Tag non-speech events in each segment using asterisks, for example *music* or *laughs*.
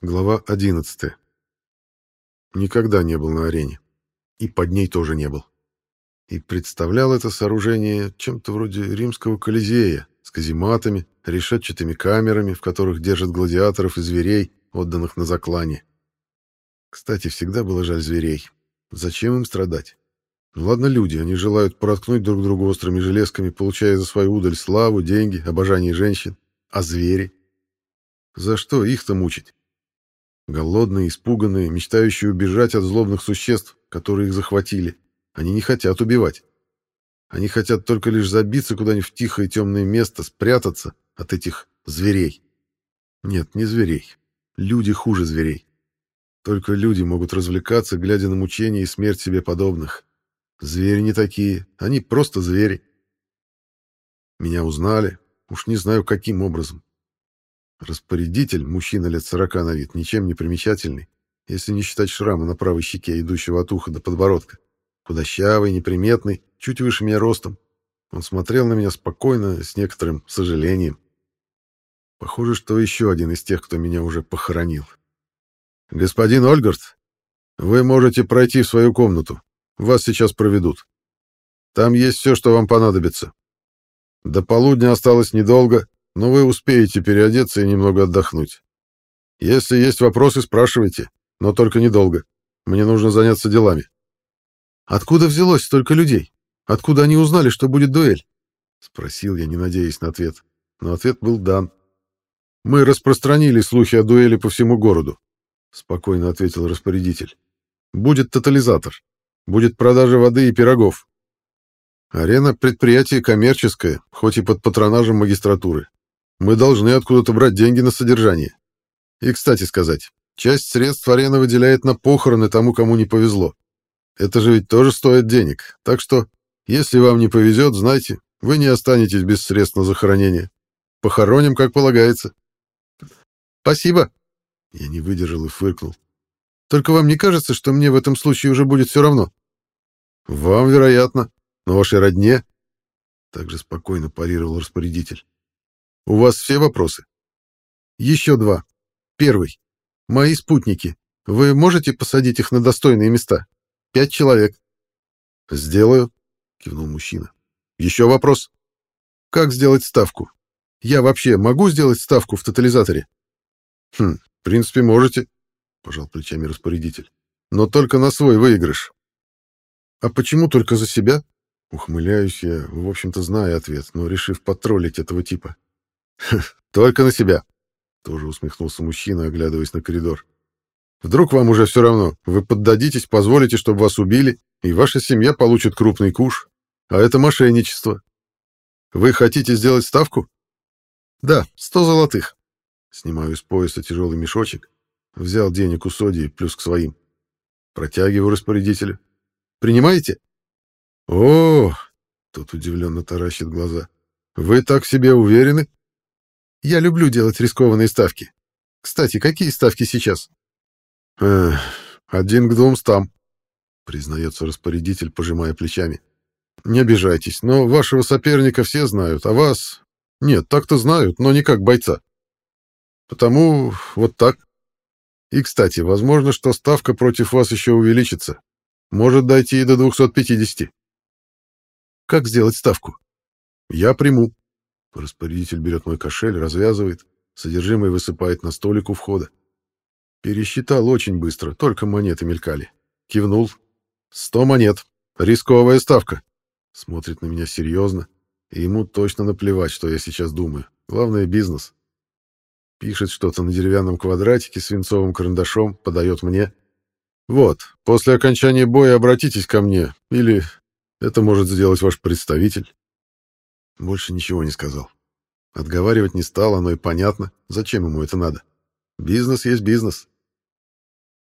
Глава 11. Никогда не был на арене. И под ней тоже не был. И представлял это сооружение чем-то вроде римского колизея, с казематами, решетчатыми камерами, в которых держат гладиаторов и зверей, отданных на заклане. Кстати, всегда было жаль зверей. Зачем им страдать? Ну ладно люди, они желают проткнуть друг друга острыми железками, получая за свою удаль славу, деньги, обожание женщин. А звери? За что их-то мучить? Голодные, испуганные, мечтающие убежать от злобных существ, которые их захватили. Они не хотят убивать. Они хотят только лишь забиться куда-нибудь в тихое темное место, спрятаться от этих зверей. Нет, не зверей. Люди хуже зверей. Только люди могут развлекаться, глядя на мучения и смерть себе подобных. Звери не такие, они просто звери. Меня узнали, уж не знаю каким образом. Распорядитель, мужчина лет сорока на вид, ничем не примечательный, если не считать шрама на правой щеке, идущего от уха до подбородка. Худощавый, неприметный, чуть выше меня ростом. Он смотрел на меня спокойно, с некоторым сожалением. Похоже, что еще один из тех, кто меня уже похоронил. «Господин Ольгард, вы можете пройти в свою комнату. Вас сейчас проведут. Там есть все, что вам понадобится. До полудня осталось недолго, но вы успеете переодеться и немного отдохнуть. Если есть вопросы, спрашивайте, но только недолго. Мне нужно заняться делами. Откуда взялось столько людей? Откуда они узнали, что будет дуэль? Спросил я, не надеясь на ответ. Но ответ был дан. Мы распространили слухи о дуэли по всему городу, спокойно ответил распорядитель. Будет тотализатор. Будет продажа воды и пирогов. Арена — предприятие коммерческое, хоть и под патронажем магистратуры. Мы должны откуда-то брать деньги на содержание. И, кстати сказать, часть средств арена выделяет на похороны тому, кому не повезло. Это же ведь тоже стоит денег. Так что, если вам не повезет, знайте, вы не останетесь без средств на захоронение. Похороним, как полагается. Спасибо. Я не выдержал и фыркнул. Только вам не кажется, что мне в этом случае уже будет все равно? Вам, вероятно, но вашей родне... Также спокойно парировал распорядитель. У вас все вопросы? Еще два. Первый. Мои спутники. Вы можете посадить их на достойные места? Пять человек. Сделаю, кивнул мужчина. Еще вопрос. Как сделать ставку? Я вообще могу сделать ставку в тотализаторе? Хм, в принципе, можете, пожал плечами распорядитель. Но только на свой выигрыш. А почему только за себя? Ухмыляюсь я, в общем-то, зная ответ, но решив потроллить этого типа. *laughs* Только на себя. Тоже усмехнулся мужчина, оглядываясь на коридор. Вдруг вам уже все равно, вы поддадитесь, позволите, чтобы вас убили, и ваша семья получит крупный куш. А это мошенничество. Вы хотите сделать ставку? Да, сто золотых. Снимаю с пояса тяжелый мешочек. Взял денег у Соди плюс к своим. Протягиваю распорядителю. Принимаете? О, тот удивленно таращит глаза. Вы так себе уверены? Я люблю делать рискованные ставки. Кстати, какие ставки сейчас? Эх, один к двумстам, признается распорядитель, пожимая плечами. Не обижайтесь, но вашего соперника все знают, а вас... Нет, так-то знают, но не как бойца. Потому вот так. И, кстати, возможно, что ставка против вас еще увеличится. Может дойти и до 250. Как сделать ставку? Я приму. Распорядитель берет мой кошель, развязывает, содержимое высыпает на столик у входа. Пересчитал очень быстро, только монеты мелькали. Кивнул. «Сто монет. Рисковая ставка». Смотрит на меня серьезно, и ему точно наплевать, что я сейчас думаю. Главное — бизнес. Пишет что-то на деревянном квадратике свинцовым карандашом, подает мне. «Вот, после окончания боя обратитесь ко мне, или это может сделать ваш представитель». Больше ничего не сказал. Отговаривать не стал, оно и понятно, зачем ему это надо. Бизнес есть бизнес.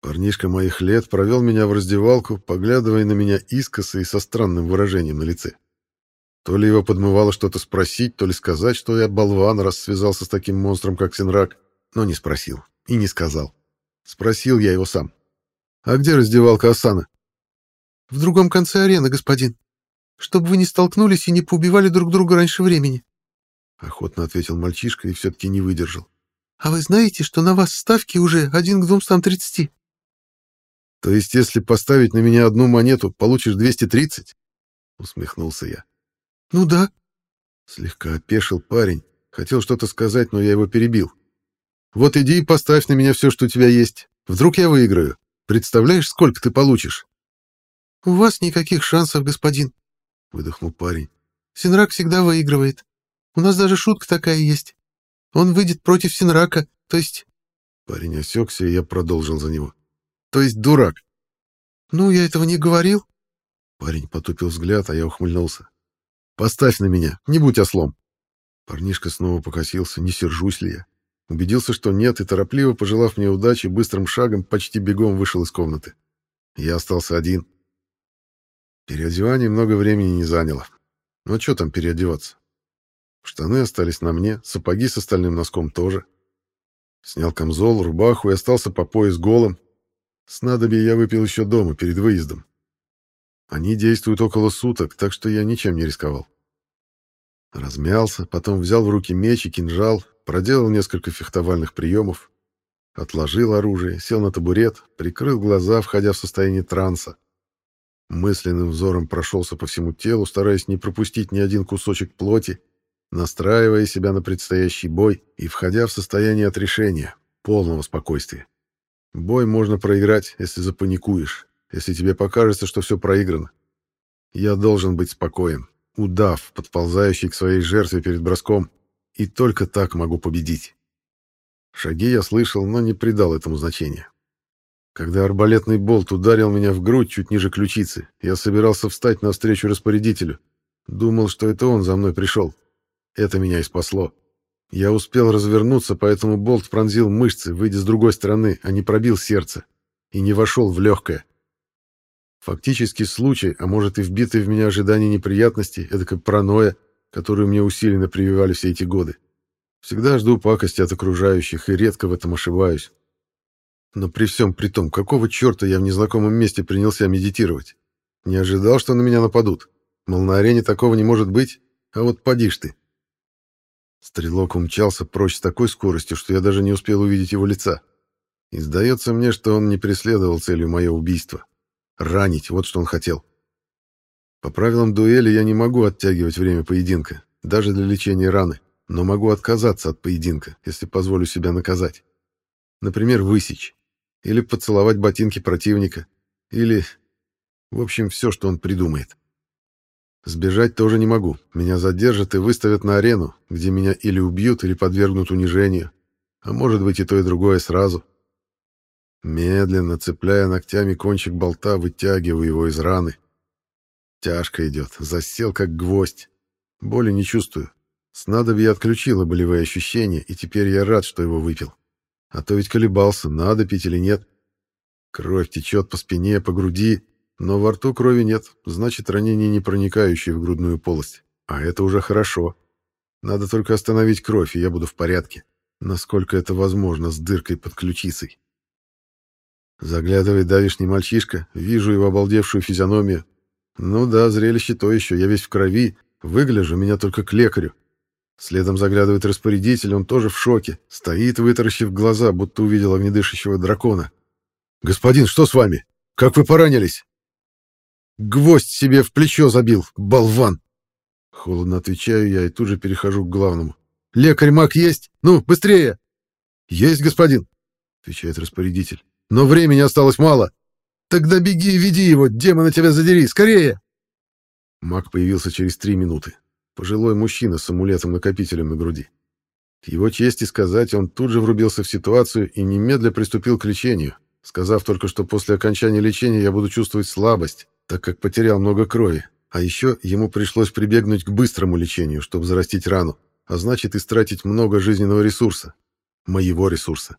Парнишка моих лет провел меня в раздевалку, поглядывая на меня искоса и со странным выражением на лице. То ли его подмывало что-то спросить, то ли сказать, что я болван, раз связался с таким монстром, как Синрак, но не спросил и не сказал. Спросил я его сам. «А где раздевалка Асана?» «В другом конце арены, господин», чтобы вы не столкнулись и не поубивали друг друга раньше времени. Охотно ответил мальчишка и все-таки не выдержал. «А вы знаете, что на вас ставки уже один к двумстам тридцати?» «То есть, если поставить на меня одну монету, получишь 230?» — усмехнулся я. «Ну да». Слегка опешил парень. Хотел что-то сказать, но я его перебил. «Вот иди и поставь на меня все, что у тебя есть. Вдруг я выиграю. Представляешь, сколько ты получишь?» «У вас никаких шансов, господин», — выдохнул парень. «Синрак всегда выигрывает. У нас даже шутка такая есть. Он выйдет против Синрака, то есть...» Парень осекся, и я продолжил за него. «То есть дурак?» «Ну, я этого не говорил». Парень потупил взгляд, а я ухмыльнулся. «Поставь на меня, не будь ослом». Парнишка снова покосился, не сержусь ли я. Убедился, что нет, и торопливо, пожелав мне удачи, быстрым шагом почти бегом вышел из комнаты. Я остался один. Переодевание много времени не заняло. Ну что там переодеваться? Штаны остались на мне, сапоги с остальным носком тоже. Снял камзол, рубаху и остался по пояс голым. Снадобье я выпил еще дома, перед выездом. Они действуют около суток, так что я ничем не рисковал. Размялся, потом взял в руки меч и кинжал, проделал несколько фехтовальных приемов, отложил оружие, сел на табурет, прикрыл глаза, входя в состояние транса. Мысленным взором прошелся по всему телу, стараясь не пропустить ни один кусочек плоти, настраивая себя на предстоящий бой и входя в состояние отрешения, полного спокойствия. Бой можно проиграть, если запаникуешь, если тебе покажется, что все проиграно. Я должен быть спокоен, удав, подползающий к своей жертве перед броском, и только так могу победить. Шаги я слышал, но не придал этому значения. Когда арбалетный болт ударил меня в грудь чуть ниже ключицы, я собирался встать навстречу распорядителю. Думал, что это он за мной пришел. Это меня и спасло. Я успел развернуться, поэтому болт пронзил мышцы, выйдя с другой стороны, а не пробил сердце, и не вошел в легкое. Фактически случай, а может и вбитый в меня ожидание неприятностей, как паранойя, которую мне усиленно прививали все эти годы. Всегда жду пакости от окружающих и редко в этом ошибаюсь. Но при всем при том, какого черта я в незнакомом месте принялся медитировать? Не ожидал, что на меня нападут. Мол, на арене такого не может быть, а вот поди ж ты. Стрелок умчался прочь с такой скоростью, что я даже не успел увидеть его лица. И сдается мне, что он не преследовал целью мое убийство. Ранить, вот что он хотел. По правилам дуэли я не могу оттягивать время поединка, даже для лечения раны, но могу отказаться от поединка, если позволю себя наказать. Например, высечь или поцеловать ботинки противника, или... В общем, все, что он придумает. Сбежать тоже не могу. Меня задержат и выставят на арену, где меня или убьют, или подвергнут унижению. А может быть и то, и другое сразу. Медленно, цепляя ногтями кончик болта, вытягиваю его из раны. Тяжко идет, засел как гвоздь. Боли не чувствую. Снадобье отключило болевые ощущения, и теперь я рад, что его выпил. А то ведь колебался, надо пить или нет. Кровь течет по спине, по груди, но во рту крови нет, значит, ранение не проникающее в грудную полость. А это уже хорошо. Надо только остановить кровь, и я буду в порядке. Насколько это возможно, с дыркой под ключицей. Заглядывает давишний мальчишка, вижу его обалдевшую физиономию. Ну да, зрелище то еще, я весь в крови, выгляжу меня только к лекарю. Следом заглядывает распорядитель, он тоже в шоке. Стоит, вытаращив глаза, будто увидел огнедышащего дракона. «Господин, что с вами? Как вы поранились?» «Гвоздь себе в плечо забил, болван!» Холодно отвечаю я и тут же перехожу к главному. «Лекарь-маг есть? Ну, быстрее!» «Есть, господин!» — отвечает распорядитель. «Но времени осталось мало!» «Тогда беги и веди его, демона тебя задери, скорее!» Маг появился через три минуты. Пожилой мужчина с амулетом-накопителем на груди. К его чести сказать, он тут же врубился в ситуацию и немедля приступил к лечению, сказав только, что после окончания лечения я буду чувствовать слабость, так как потерял много крови. А еще ему пришлось прибегнуть к быстрому лечению, чтобы зарастить рану, а значит, истратить много жизненного ресурса. Моего ресурса.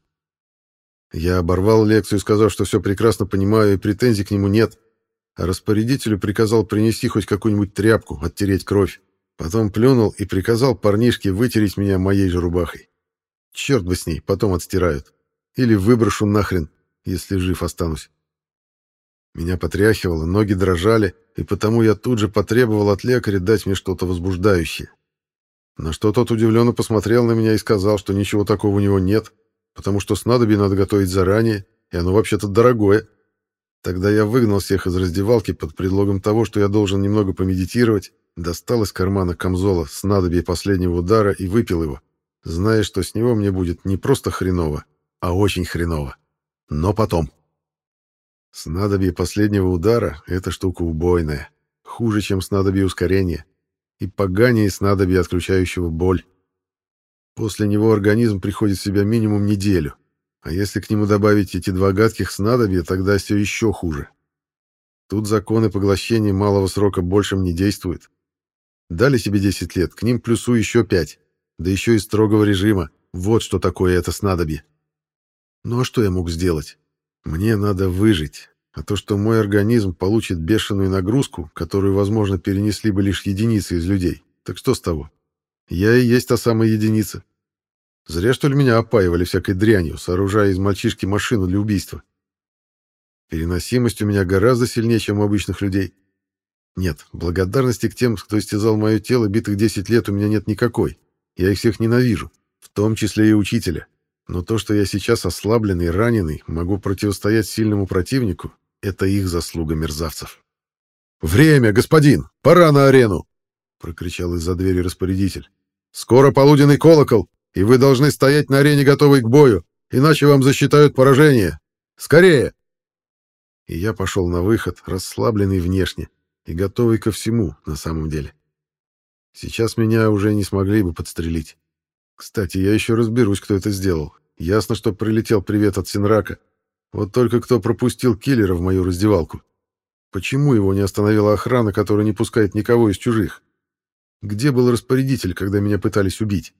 Я оборвал лекцию, сказав, что все прекрасно понимаю и претензий к нему нет, а распорядителю приказал принести хоть какую-нибудь тряпку, оттереть кровь. Потом плюнул и приказал парнишке вытереть меня моей же рубахой. Черт бы с ней, потом отстирают. Или выброшу нахрен, если жив останусь. Меня потряхивало, ноги дрожали, и потому я тут же потребовал от лекаря дать мне что-то возбуждающее. На что тот удивленно посмотрел на меня и сказал, что ничего такого у него нет, потому что снадобье надо готовить заранее, и оно вообще-то дорогое. Тогда я выгнал всех из раздевалки под предлогом того, что я должен немного помедитировать, достал из кармана камзола снадобье последнего удара и выпил его, зная, что с него мне будет не просто хреново, а очень хреново. Но потом. Снадобье последнего удара — это штука убойная, хуже, чем снадобье ускорения и поганее снадобья, отключающего боль. После него организм приходит в себя минимум неделю, а если к нему добавить эти два гадких снадобья, тогда все еще хуже. Тут законы поглощения малого срока большим не действуют. Дали себе 10 лет, к ним плюсу еще 5, да еще и строгого режима. Вот что такое это снадобье. Ну а что я мог сделать? Мне надо выжить, а то, что мой организм получит бешеную нагрузку, которую, возможно, перенесли бы лишь единицы из людей, так что с того? Я и есть та самая единица. Зря, что ли, меня опаивали всякой дрянью, сооружая из мальчишки машину для убийства. Переносимость у меня гораздо сильнее, чем у обычных людей. Нет, благодарности к тем, кто истязал мое тело битых 10 лет, у меня нет никакой. Я их всех ненавижу, в том числе и учителя. Но то, что я сейчас ослабленный раненый, могу противостоять сильному противнику, это их заслуга мерзавцев. «Время, господин! Пора на арену!» — прокричал из-за двери распорядитель. «Скоро полуденный колокол, и вы должны стоять на арене, готовый к бою, иначе вам засчитают поражение. Скорее!» И я пошел на выход, расслабленный внешне и готовый ко всему на самом деле. Сейчас меня уже не смогли бы подстрелить. Кстати, я еще разберусь, кто это сделал. Ясно, что прилетел привет от Синрака, вот только кто пропустил киллера в мою раздевалку? Почему его не остановила охрана, которая не пускает никого из чужих? Где был распорядитель, когда меня пытались убить?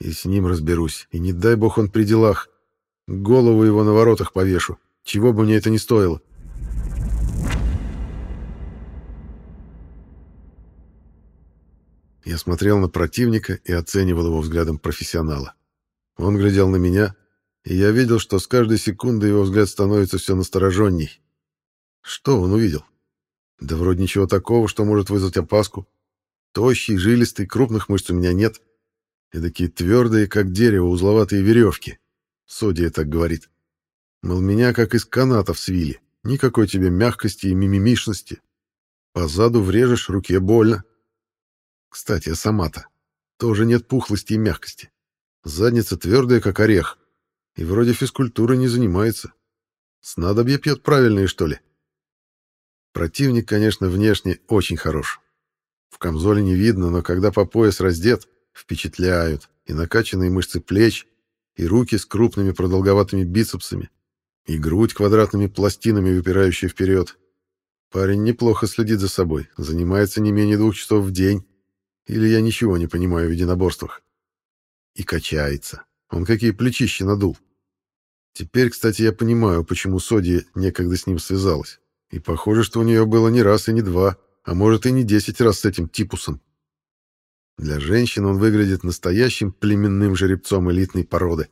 И с ним разберусь, и не дай бог он при делах. Голову его на воротах повешу, чего бы мне это ни стоило. Я смотрел на противника и оценивал его взглядом профессионала. Он глядел на меня, и я видел, что с каждой секундой его взгляд становится все настороженней. Что он увидел? Да вроде ничего такого, что может вызвать опаску. Тощий, жилистый, крупных мышц у меня нет. И такие твердые, как дерево, узловатые веревки. Содия так говорит. Мол, меня как из канатов свили. Никакой тебе мягкости и мимимишности. Позаду врежешь, руке больно. Кстати, а сама-то тоже нет пухлости и мягкости. Задница твердая, как орех. И вроде физкультурой не занимается. Снадобье пьет правильные, что ли? Противник, конечно, внешне очень хорош. В камзоле не видно, но когда по пояс раздет, впечатляют и накачанные мышцы плеч, и руки с крупными продолговатыми бицепсами, и грудь квадратными пластинами, выпирающая вперед. Парень неплохо следит за собой, занимается не менее двух часов в день. Или я ничего не понимаю в единоборствах. И качается. Он какие плечища надул. Теперь, кстати, я понимаю, почему Соди некогда с ним связалась. И похоже, что у нее было не раз и не два, а может и не десять раз с этим типусом. Для женщин он выглядит настоящим племенным жеребцом элитной породы.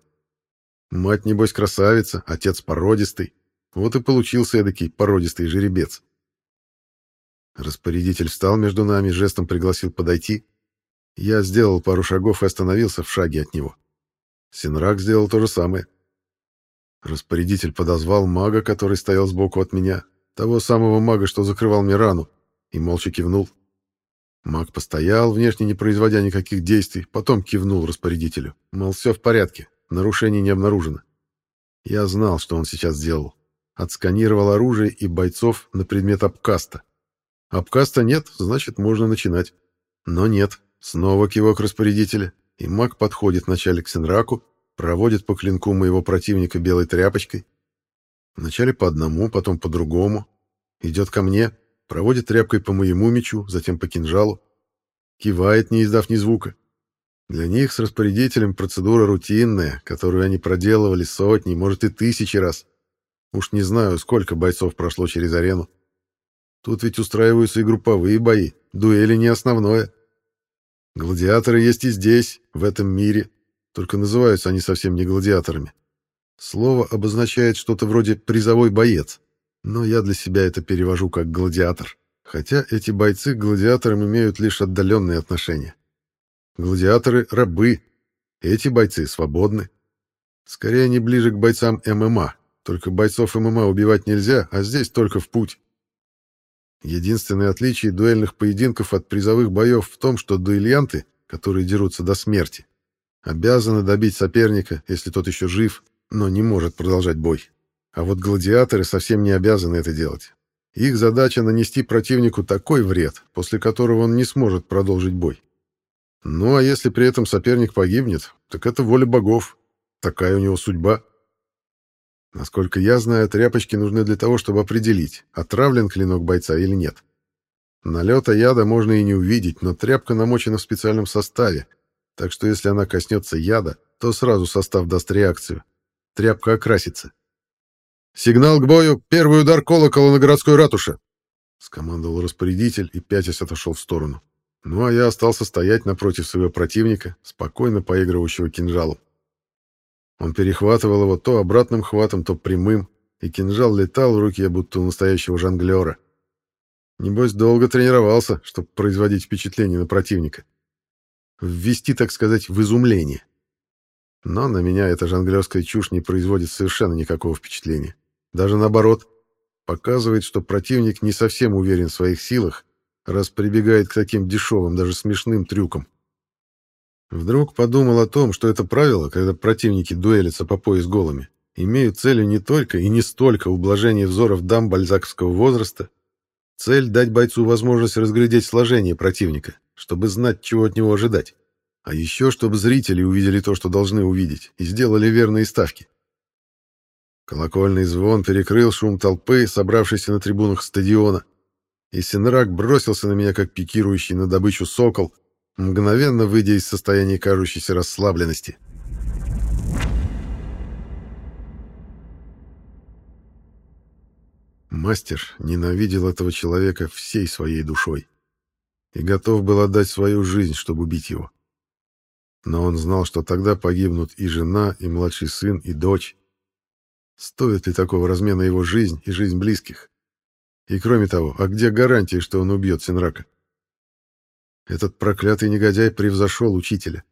Мать, небось, красавица, отец породистый. Вот и получился эдакий породистый жеребец. Распорядитель встал между нами, жестом пригласил подойти. Я сделал пару шагов и остановился в шаге от него. Синрак сделал то же самое. Распорядитель подозвал мага, который стоял сбоку от меня, того самого мага, что закрывал мне рану, и молча кивнул. Маг постоял, внешне не производя никаких действий, потом кивнул распорядителю. Мол, все в порядке, нарушений не обнаружено. Я знал, что он сейчас сделал. Отсканировал оружие и бойцов на предмет обкаста. Обкаста нет, значит, можно начинать. Но нет. Снова кивок распорядителя, и маг подходит вначале к Сенраку, проводит по клинку моего противника белой тряпочкой. Вначале по одному, потом по другому. Идет ко мне, проводит тряпкой по моему мечу, затем по кинжалу. Кивает, не издав ни звука. Для них с распорядителем процедура рутинная, которую они проделывали сотни, может и тысячи раз. Уж не знаю, сколько бойцов прошло через арену. Тут ведь устраиваются и групповые бои, дуэли не основное. Гладиаторы есть и здесь, в этом мире, только называются они совсем не гладиаторами. Слово обозначает что-то вроде «призовой боец», но я для себя это перевожу как «гладиатор», хотя эти бойцы к гладиаторам имеют лишь отдаленные отношения. Гладиаторы — рабы. Эти бойцы свободны. Скорее, они ближе к бойцам ММА. Только бойцов ММА убивать нельзя, а здесь только в путь. Единственное отличие дуэльных поединков от призовых боев в том, что дуэлянты, которые дерутся до смерти, обязаны добить соперника, если тот еще жив, но не может продолжать бой. А вот гладиаторы совсем не обязаны это делать. Их задача нанести противнику такой вред, после которого он не сможет продолжить бой. Ну а если при этом соперник погибнет, так это воля богов. Такая у него судьба. Насколько я знаю, тряпочки нужны для того, чтобы определить, отравлен клинок бойца или нет. Налета яда можно и не увидеть, но тряпка намочена в специальном составе, так что если она коснется яда, то сразу состав даст реакцию. Тряпка окрасится. «Сигнал к бою! Первый удар колокола на городской ратуше!» — скомандовал распорядитель и пятясь отошел в сторону. Ну а я остался стоять напротив своего противника, спокойно поигрывающего кинжалом. Он перехватывал его то обратным хватом, то прямым, и кинжал летал в руке, будто у настоящего жонглера. Небось, долго тренировался, чтобы производить впечатление на противника. Ввести, так сказать, в изумление. Но на меня эта жонглерская чушь не производит совершенно никакого впечатления. Даже наоборот, показывает, что противник не совсем уверен в своих силах, раз прибегает к таким дешевым, даже смешным трюкам. Вдруг подумал о том, что это правило, когда противники дуэлятся по пояс голыми, имеют целью не только и не столько ублажение взоров дам бальзаковского возраста, цель дать бойцу возможность разглядеть сложение противника, чтобы знать, чего от него ожидать, а еще чтобы зрители увидели то, что должны увидеть, и сделали верные ставки. Колокольный звон перекрыл шум толпы, собравшейся на трибунах стадиона, и Синрак бросился на меня, как пикирующий на добычу сокол, мгновенно выйдя из состояния кажущейся расслабленности. Мастер ненавидел этого человека всей своей душой и готов был отдать свою жизнь, чтобы убить его. Но он знал, что тогда погибнут и жена, и младший сын, и дочь. Стоит ли такого размена его жизнь и жизнь близких? И кроме того, а где гарантия, что он убьет Синрака? Этот проклятый негодяй превзошел учителя.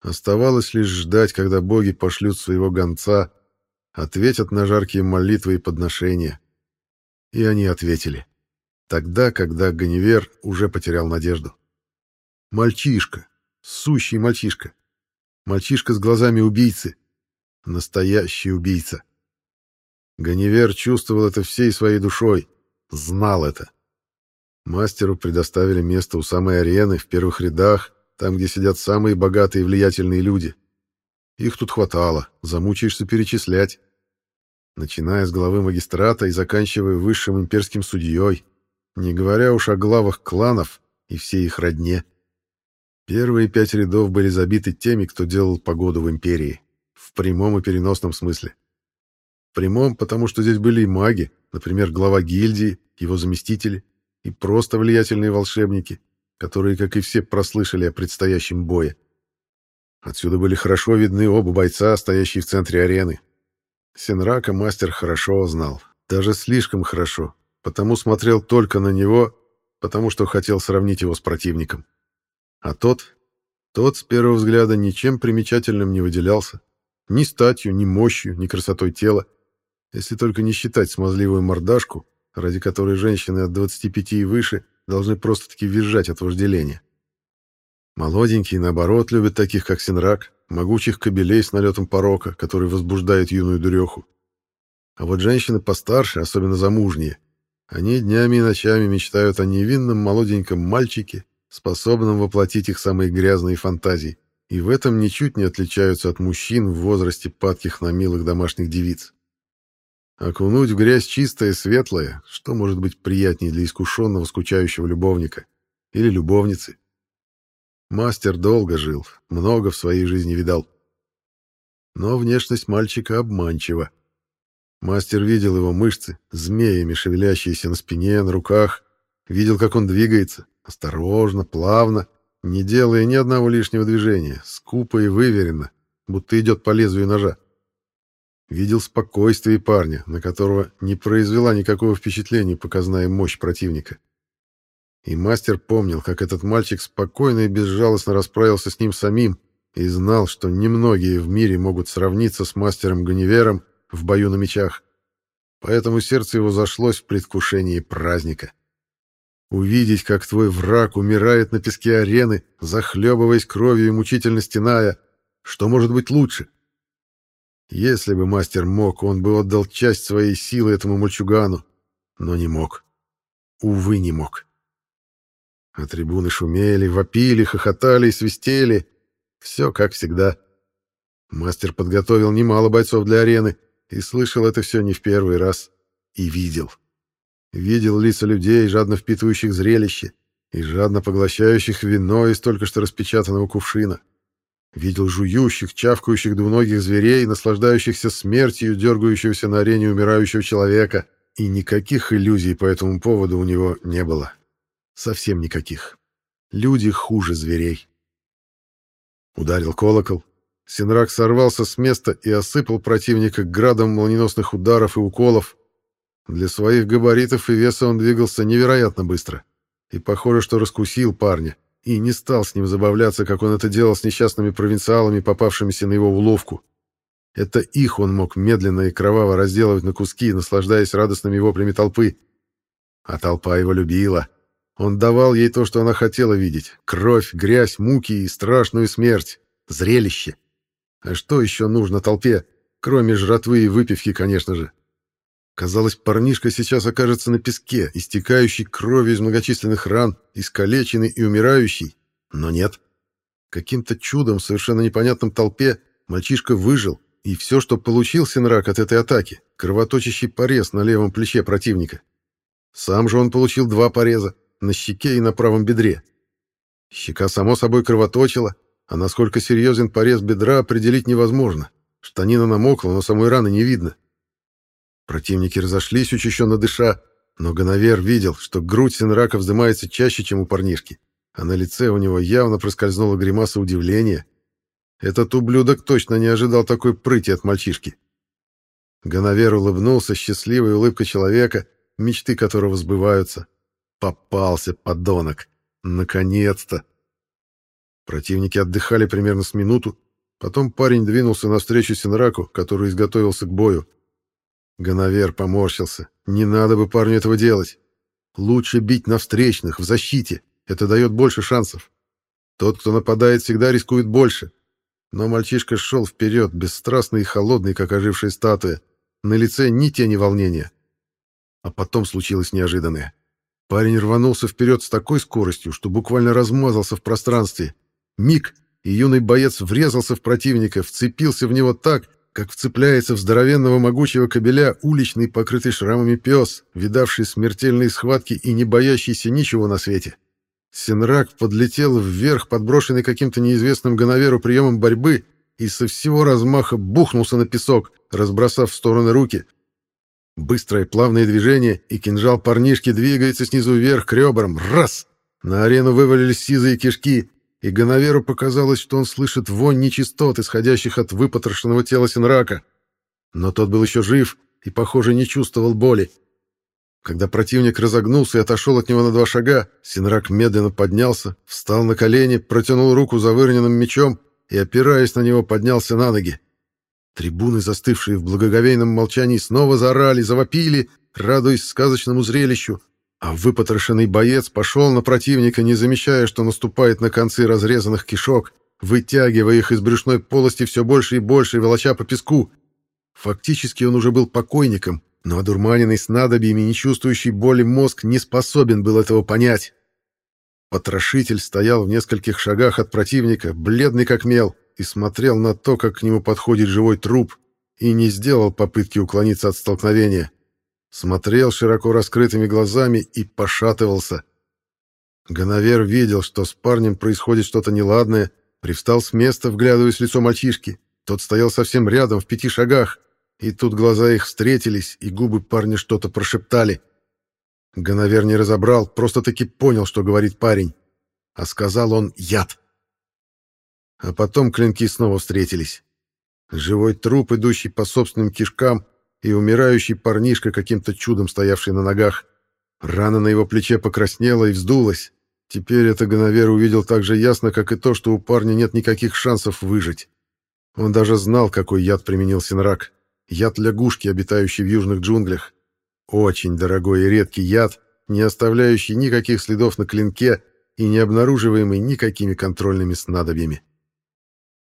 Оставалось лишь ждать, когда боги пошлют своего гонца, ответят на жаркие молитвы и подношения. И они ответили. Тогда, когда Ганивер уже потерял надежду. Мальчишка, сущий мальчишка. Мальчишка с глазами убийцы. Настоящий убийца. Ганивер чувствовал это всей своей душой, знал это. Мастеру предоставили место у самой арены, в первых рядах, там, где сидят самые богатые и влиятельные люди. Их тут хватало, замучаешься перечислять. Начиная с главы магистрата и заканчивая высшим имперским судьей, не говоря уж о главах кланов и всей их родне. Первые пять рядов были забиты теми, кто делал погоду в империи, в прямом и переносном смысле. В прямом, потому что здесь были и маги, например, глава гильдии, его заместители, и просто влиятельные волшебники, которые, как и все, прослышали о предстоящем бое. Отсюда были хорошо видны оба бойца, стоящие в центре арены. Сенрака мастер хорошо знал, даже слишком хорошо, потому смотрел только на него, потому что хотел сравнить его с противником. А тот, тот с первого взгляда ничем примечательным не выделялся, ни статью, ни мощью, ни красотой тела, если только не считать смазливую мордашку ради которой женщины от 25 и выше должны просто-таки визжать от вожделения. Молоденькие, наоборот, любят таких, как Синрак, могучих кобелей с налетом порока, который возбуждает юную дуреху. А вот женщины постарше, особенно замужние, они днями и ночами мечтают о невинном молоденьком мальчике, способном воплотить их самые грязные фантазии, и в этом ничуть не отличаются от мужчин в возрасте падких на милых домашних девиц. Окунуть в грязь чистое, светлое, что может быть приятнее для искушенного, скучающего любовника или любовницы. Мастер долго жил, много в своей жизни видал. Но внешность мальчика обманчива. Мастер видел его мышцы, змеями шевелящиеся на спине, на руках, видел, как он двигается, осторожно, плавно, не делая ни одного лишнего движения, скупо и выверенно, будто идет по лезвию ножа. Видел спокойствие парня, на которого не произвела никакого впечатления показная мощь противника. И мастер помнил, как этот мальчик спокойно и безжалостно расправился с ним самим, и знал, что немногие в мире могут сравниться с мастером Ганнивером в бою на мечах. Поэтому сердце его зашлось в предвкушении праздника. Увидеть, как твой враг умирает на песке арены, захлебываясь кровью и мучительно стеная, что может быть лучше? Если бы мастер мог, он бы отдал часть своей силы этому мальчугану, но не мог. Увы, не мог. А трибуны шумели, вопили, хохотали и свистели. Все как всегда. Мастер подготовил немало бойцов для арены и слышал это все не в первый раз. И видел. Видел лица людей, жадно впитывающих зрелище, и жадно поглощающих вино из только что распечатанного кувшина. Видел жующих, чавкающих двуногих зверей, наслаждающихся смертью, дергающегося на арене умирающего человека, и никаких иллюзий по этому поводу у него не было. Совсем никаких. Люди хуже зверей. Ударил колокол. Синрак сорвался с места и осыпал противника градом молниеносных ударов и уколов. Для своих габаритов и веса он двигался невероятно быстро. И похоже, что раскусил парня и не стал с ним забавляться, как он это делал с несчастными провинциалами, попавшимися на его уловку. Это их он мог медленно и кроваво разделывать на куски, наслаждаясь радостными воплями толпы. А толпа его любила. Он давал ей то, что она хотела видеть — кровь, грязь, муки и страшную смерть. Зрелище. А что еще нужно толпе, кроме жратвы и выпивки, конечно же? Казалось, парнишка сейчас окажется на песке, истекающий кровью из многочисленных ран, искалеченный и умирающий. Но нет. Каким-то чудом, совершенно непонятном толпе, мальчишка выжил, и все, что получил Синрак от этой атаки, кровоточащий порез на левом плече противника. Сам же он получил два пореза, на щеке и на правом бедре. Щека, само собой, кровоточила, а насколько серьезен порез бедра, определить невозможно. Штанина намокла, но самой раны не видно. Противники разошлись, учащенно дыша, но Гановер видел, что грудь Сенрака вздымается чаще, чем у парнишки, а на лице у него явно проскользнула гримаса удивления. Этот ублюдок точно не ожидал такой прыти от мальчишки. Гановер улыбнулся счастливой улыбкой человека, мечты которого сбываются. Попался, подонок! Наконец-то! Противники отдыхали примерно с минуту, потом парень двинулся навстречу Сенраку, который изготовился к бою. Гановер поморщился. Не надо бы парню этого делать. Лучше бить на встречных, в защите. Это дает больше шансов. Тот, кто нападает, всегда рискует больше. Но мальчишка шел вперед, бесстрастный и холодный, как ожившая статуя. На лице ни тени волнения. А потом случилось неожиданное. Парень рванулся вперед с такой скоростью, что буквально размазался в пространстве. Миг, и юный боец врезался в противника, вцепился в него так, как вцепляется в здоровенного могучего кобеля уличный, покрытый шрамами пес, видавший смертельные схватки и не боящийся ничего на свете. Сенрак подлетел вверх, подброшенный каким-то неизвестным гоноверу приемом борьбы, и со всего размаха бухнулся на песок, разбросав в стороны руки. Быстрое плавное движение, и кинжал парнишки двигается снизу вверх к ребрам. Раз! На арену вывалились сизые кишки, и Ганаверу показалось, что он слышит вонь нечистот, исходящих от выпотрошенного тела Синрака. Но тот был еще жив и, похоже, не чувствовал боли. Когда противник разогнулся и отошел от него на два шага, Синрак медленно поднялся, встал на колени, протянул руку за выроненным мечом и, опираясь на него, поднялся на ноги. Трибуны, застывшие в благоговейном молчании, снова заорали, завопили, радуясь сказочному зрелищу, а выпотрошенный боец пошел на противника, не замечая, что наступает на концы разрезанных кишок, вытягивая их из брюшной полости все больше и больше, волоча по песку. Фактически он уже был покойником, но одурманенный снадобьями, не чувствующий боли мозг, не способен был этого понять. Потрошитель стоял в нескольких шагах от противника, бледный как мел, и смотрел на то, как к нему подходит живой труп, и не сделал попытки уклониться от столкновения смотрел широко раскрытыми глазами и пошатывался. Гановер видел, что с парнем происходит что-то неладное, привстал с места, вглядываясь в лицо мальчишки. Тот стоял совсем рядом, в пяти шагах, и тут глаза их встретились, и губы парня что-то прошептали. Гановер не разобрал, просто-таки понял, что говорит парень. А сказал он «яд». А потом клинки снова встретились. Живой труп, идущий по собственным кишкам, и умирающий парнишка, каким-то чудом стоявший на ногах. Рана на его плече покраснела и вздулась. Теперь это Гановер увидел так же ясно, как и то, что у парня нет никаких шансов выжить. Он даже знал, какой яд применил Синрак. Яд лягушки, обитающий в южных джунглях. Очень дорогой и редкий яд, не оставляющий никаких следов на клинке и не обнаруживаемый никакими контрольными снадобьями.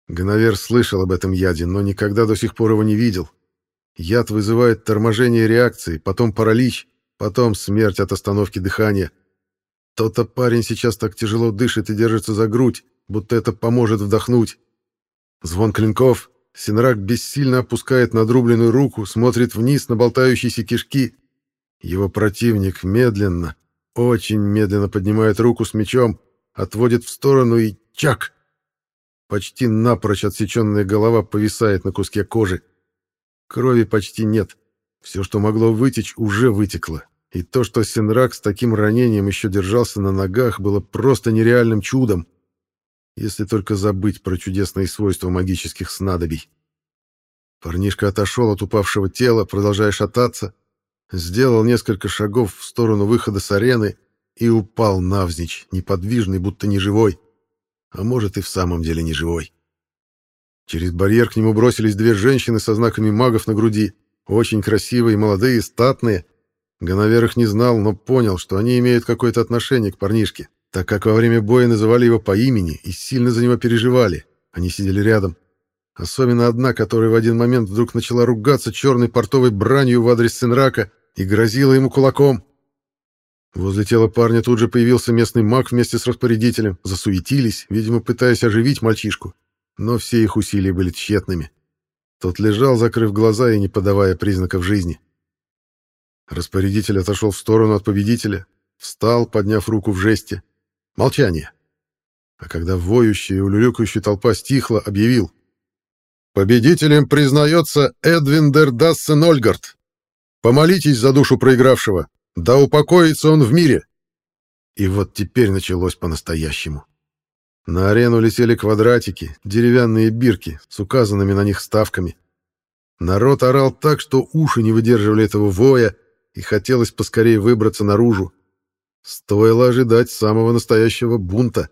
Гановер слышал об этом яде, но никогда до сих пор его не видел. Яд вызывает торможение реакции, потом паралич, потом смерть от остановки дыхания. Тот-то парень сейчас так тяжело дышит и держится за грудь, будто это поможет вдохнуть. Звон клинков. Синрак бессильно опускает надрубленную руку, смотрит вниз на болтающиеся кишки. Его противник медленно, очень медленно поднимает руку с мечом, отводит в сторону и чак! Почти напрочь отсеченная голова повисает на куске кожи. Крови почти нет. Все, что могло вытечь, уже вытекло. И то, что Сенрак с таким ранением еще держался на ногах, было просто нереальным чудом, если только забыть про чудесные свойства магических снадобий. Парнишка отошел от упавшего тела, продолжая шататься, сделал несколько шагов в сторону выхода с арены и упал навзничь, неподвижный, будто неживой. А может, и в самом деле неживой. Через барьер к нему бросились две женщины со знаками магов на груди, очень красивые, молодые, статные. Гановер их не знал, но понял, что они имеют какое-то отношение к парнишке, так как во время боя называли его по имени и сильно за него переживали. Они сидели рядом. Особенно одна, которая в один момент вдруг начала ругаться черной портовой бранью в адрес Сенрака и грозила ему кулаком. Возле тела парня тут же появился местный маг вместе с распорядителем, засуетились, видимо, пытаясь оживить мальчишку, но все их усилия были тщетными. Тот лежал, закрыв глаза и не подавая признаков жизни. Распорядитель отошел в сторону от победителя, встал, подняв руку в жесте. Молчание. А когда воющая и улюлюкающая толпа стихла, объявил. «Победителем признается Эдвин Дердассен Ольгард. Помолитесь за душу проигравшего. Да упокоится он в мире!» И вот теперь началось по-настоящему. На арену летели квадратики, деревянные бирки с указанными на них ставками. Народ орал так, что уши не выдерживали этого воя, и хотелось поскорее выбраться наружу. Стоило ожидать самого настоящего бунта.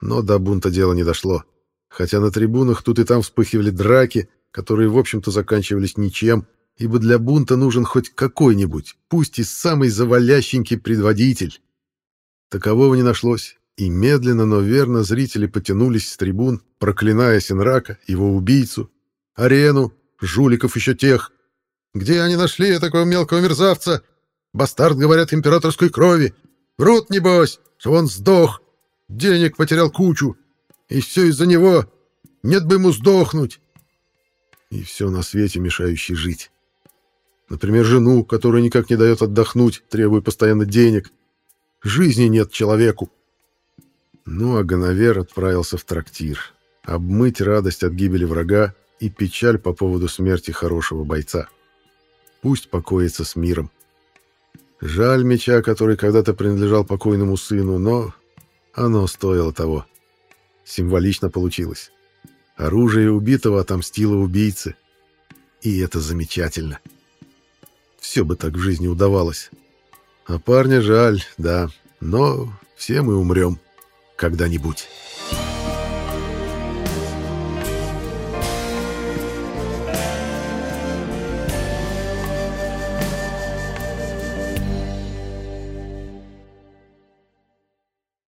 Но до бунта дело не дошло. Хотя на трибунах тут и там вспыхивали драки, которые, в общем-то, заканчивались ничем, ибо для бунта нужен хоть какой-нибудь, пусть и самый завалященький предводитель. Такового не нашлось, и медленно, но верно зрители потянулись с трибун, проклиная Синрака, его убийцу, арену, жуликов еще тех. Где они нашли такого мелкого мерзавца? Бастард, говорят, императорской крови. Врут, небось, что он сдох. Денег потерял кучу. И все из-за него. Нет бы ему сдохнуть. И все на свете, мешающее жить. Например, жену, которая никак не дает отдохнуть, требуя постоянно денег. Жизни нет человеку. Ну а Гановер отправился в трактир. Обмыть радость от гибели врага и печаль по поводу смерти хорошего бойца. Пусть покоится с миром. Жаль меча, который когда-то принадлежал покойному сыну, но оно стоило того. Символично получилось. Оружие убитого отомстило убийце. И это замечательно. Все бы так в жизни удавалось. А парня жаль, да, но все мы умрем когда-нибудь.